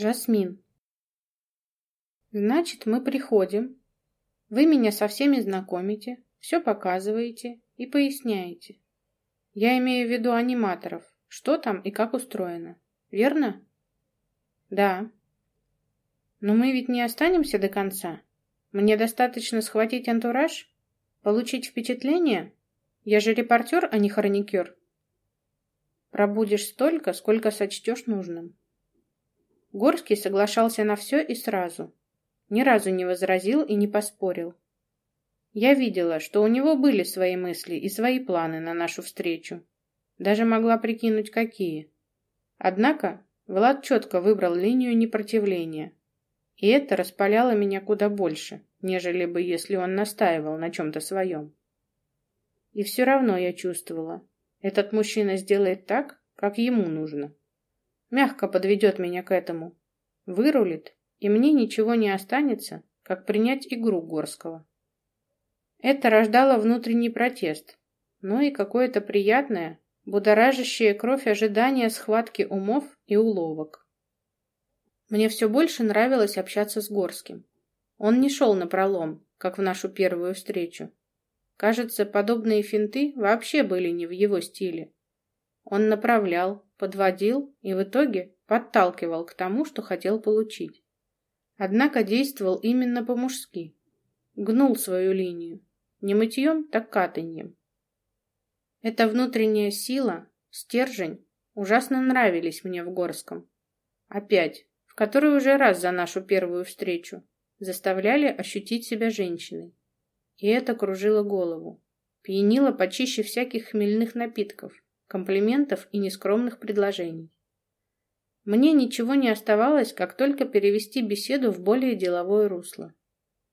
Жасмин. Значит, мы приходим. Вы меня со всеми знакомите, все показываете и поясняете. Я имею в виду аниматоров, что там и как устроено. Верно? Да. Но мы ведь не останемся до конца. Мне достаточно схватить антураж? Получить впечатление? Я же репортер, а не хроникер. Пробудешь столько, сколько сочтешь нужным. Горский соглашался на все и сразу. Ни разу не возразил и не поспорил. Я видела, что у него были свои мысли и свои планы на нашу встречу. Даже могла прикинуть, какие. Однако Влад четко выбрал линию непротивления. И это распаляло меня куда больше, нежели бы, если он настаивал на чем-то своем. И все равно я чувствовала, этот мужчина сделает так, как ему нужно. Мягко подведет меня к этому. Вырулит, и мне ничего не останется, как принять игру Горского. Это рождало внутренний протест, но и какое-то приятное, будоражащее кровь ожидание схватки умов и уловок. Мне все больше нравилось общаться с Горским. Он не шел на пролом, как в нашу первую встречу. Кажется, подобные финты вообще были не в его стиле. Он направлял, подводил и в итоге подталкивал к тому, что хотел получить. Однако действовал именно по-мужски. Гнул свою линию. Не мытьем, так катаньем. Эта внутренняя сила, стержень, ужасно нравились мне в Горском. Опять, в который уже раз за нашу первую встречу, заставляли ощутить себя женщиной. И это кружило голову. Пьянило почище всяких хмельных напитков, комплиментов и нескромных предложений. Мне ничего не оставалось, как только перевести беседу в более деловое русло.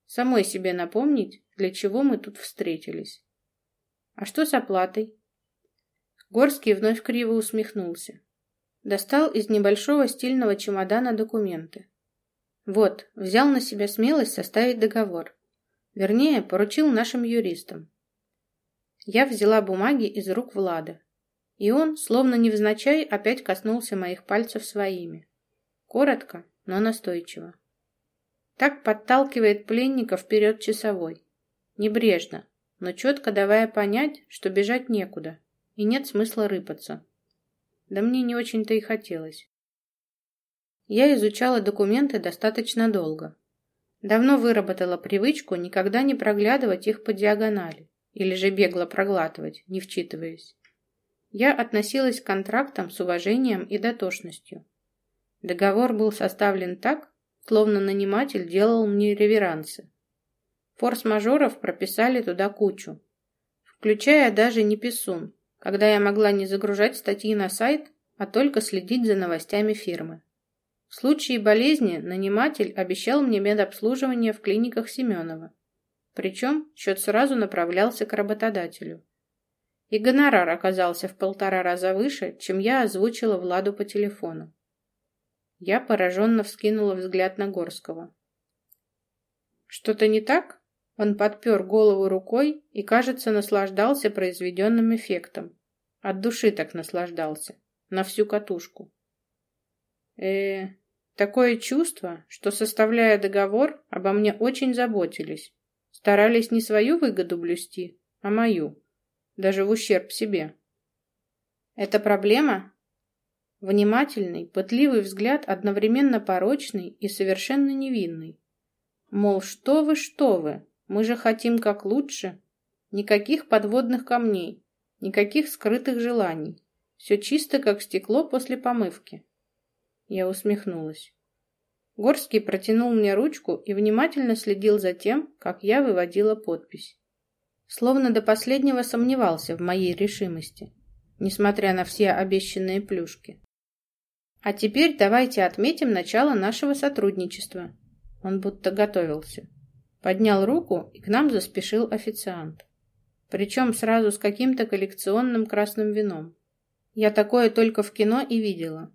Самой себе напомнить, для чего мы тут встретились. А что с оплатой? Горский вновь криво усмехнулся. Достал из небольшого стильного чемодана документы. Вот, взял на себя смелость составить договор. Вернее, поручил нашим юристам. Я взяла бумаги из рук Влада. И он, словно невзначай, опять коснулся моих пальцев своими. Коротко, но настойчиво. Так подталкивает пленника вперед часовой. Небрежно, но четко давая понять, что бежать некуда, и нет смысла рыпаться. Да мне не очень-то и хотелось. Я изучала документы достаточно долго, Давно выработала привычку никогда не проглядывать их по диагонали или же бегло проглатывать, не вчитываясь. Я относилась к контрактам с уважением и дотошностью. Договор был составлен так, словно наниматель делал мне реверансы. Форс-мажоров прописали туда кучу, включая даже не писун, когда я могла не загружать статьи на сайт, а только следить за новостями фирмы. В случае болезни наниматель обещал мне медобслуживание в клиниках Семенова. Причем счет сразу направлялся к работодателю. И гонорар оказался в полтора раза выше, чем я озвучила Владу по телефону. Я пораженно вскинула взгляд на Горского. «Что-то не так?» Он подпер голову рукой и, кажется, наслаждался произведенным эффектом. От души так наслаждался. На всю катушку э Такое чувство, что, составляя договор, обо мне очень заботились. Старались не свою выгоду блюсти, а мою. Даже в ущерб себе. Это проблема? Внимательный, пытливый взгляд одновременно порочный и совершенно невинный. Мол, что вы, что вы, мы же хотим как лучше. Никаких подводных камней, никаких скрытых желаний. Все чисто, как стекло после помывки. Я усмехнулась. Горский протянул мне ручку и внимательно следил за тем, как я выводила подпись. Словно до последнего сомневался в моей решимости, несмотря на все обещанные плюшки. А теперь давайте отметим начало нашего сотрудничества. Он будто готовился. Поднял руку, и к нам заспешил официант. Причем сразу с каким-то коллекционным красным вином. Я такое только в кино и видела.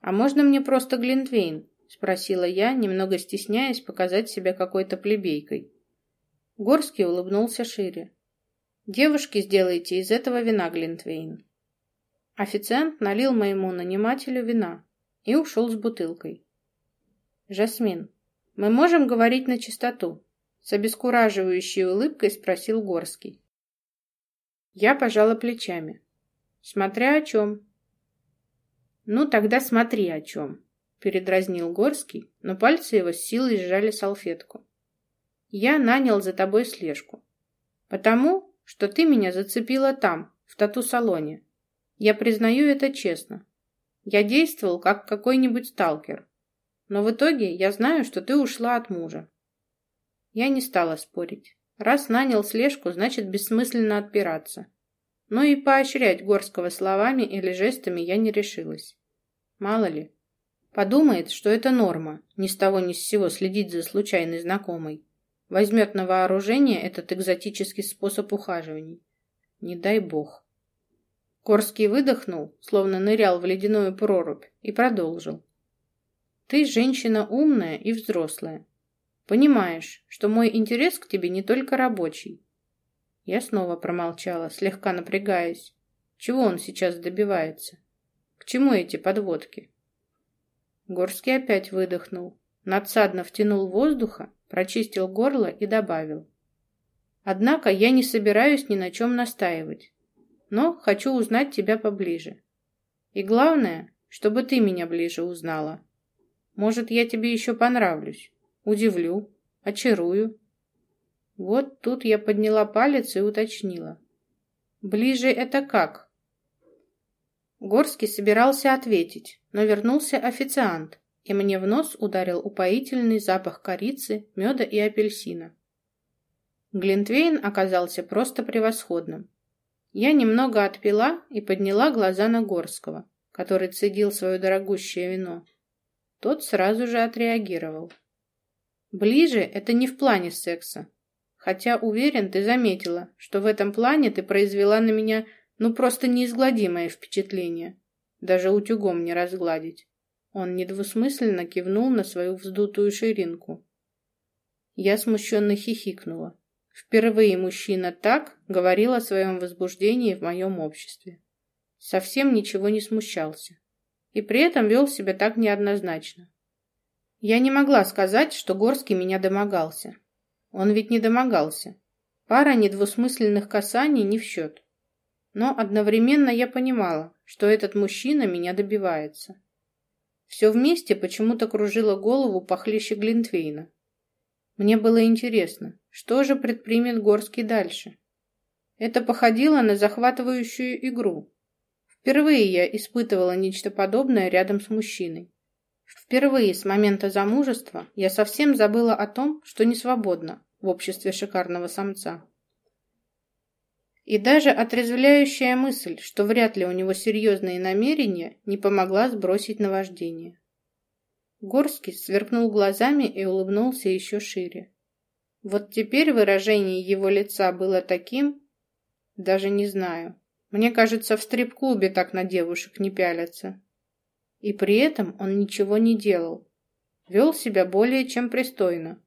«А можно мне просто Глинтвейн?» — спросила я, немного стесняясь показать себя какой-то плебейкой. Горский улыбнулся шире. «Девушки, сделайте из этого вина Глинтвейн». Официант налил моему нанимателю вина и ушел с бутылкой. Жасмин, мы можем говорить на чистоту? С обескураживающей улыбкой спросил Горский. Я пожала плечами. Смотря о чем. Ну, тогда смотри о чем. Передразнил Горский, но пальцы его с силой сжали салфетку. Я нанял за тобой слежку. Потому, что ты меня зацепила там, в тату-салоне. Я признаю это честно. Я действовал как какой-нибудь сталкер. Но в итоге я знаю, что ты ушла от мужа. Я не стала спорить. Раз нанял слежку, значит бессмысленно отпираться. Но и поощрять Горского словами или жестами я не решилась. Мало ли. Подумает, что это норма, ни с того ни с сего следить за случайной знакомой. Возьмет на вооружение этот экзотический способ ухаживаний. Не дай бог. Корский выдохнул, словно нырял в ледяную прорубь, и продолжил. Ты женщина умная и взрослая. Понимаешь, что мой интерес к тебе не только рабочий. Я снова промолчала, слегка напрягаясь. Чего он сейчас добивается? К чему эти подводки? Горский опять выдохнул, надсадно втянул воздуха, прочистил горло и добавил. Однако я не собираюсь ни на чем настаивать, но хочу узнать тебя поближе. И главное, чтобы ты меня ближе узнала. Может, я тебе еще понравлюсь, удивлю, очарую. Вот тут я подняла палец и уточнила. Ближе это как? Горский собирался ответить, но вернулся официант, и мне в нос ударил упоительный запах корицы, меда и апельсина. Глинтвейн оказался просто превосходным. Я немного отпила и подняла глаза на Горского, который цедил свое дорогущее вино. Тот сразу же отреагировал. Ближе это не в плане секса. Хотя, уверен, ты заметила, что в этом плане ты произвела на меня ну просто неизгладимое впечатление. Даже утюгом не разгладить. Он недвусмысленно кивнул на свою вздутую ширинку. Я смущенно хихикнула. Впервые мужчина так говорил о своем возбуждении в моем обществе. Совсем ничего не смущался. И при этом вел себя так неоднозначно. Я не могла сказать, что Горский меня домогался. Он ведь не домогался. Пара недвусмысленных касаний не в счет. Но одновременно я понимала, что этот мужчина меня добивается. Все вместе почему-то кружило голову похлеще Глинтвейна. Мне было интересно, что же предпримет Горский дальше. Это походило на захватывающую игру. Впервые я испытывала нечто подобное рядом с мужчиной. Впервые с момента замужества я совсем забыла о том, что не свободна в обществе шикарного самца. И даже отрезвляющая мысль, что вряд ли у него серьезные намерения, не помогла сбросить наваждение. Горский сверкнул глазами и улыбнулся еще шире. Вот теперь выражение его лица было таким, даже не знаю. Мне кажется, в стрип-клубе так на девушек не пялятся. И при этом он ничего не делал. Вел себя более чем пристойно,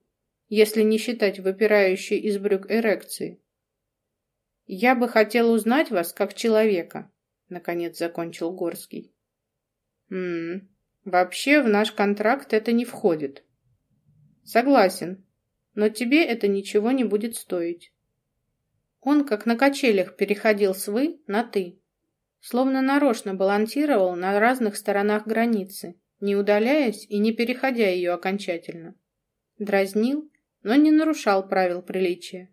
если не считать выпирающей из брюк эрекции. «Я бы хотел узнать вас как человека», — наконец закончил Горский. «М-м, вообще в наш контракт это не входит». «Согласен, но тебе это ничего не будет стоить». Он как на качелях переходил с «вы» на «ты», словно нарочно балансировал на разных сторонах границы, не удаляясь и не переходя ее окончательно. Дразнил, но не нарушал правил приличия.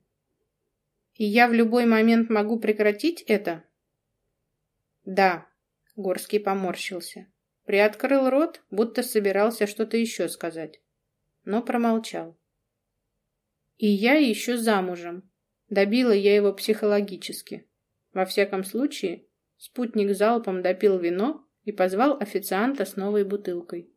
И я в любой момент могу прекратить это? Да, Горский поморщился. Приоткрыл рот, будто собирался что-то еще сказать, но промолчал. И я еще замужем. Добила я его психологически. Во всяком случае, спутник залпом допил вино и позвал официанта с новой бутылкой.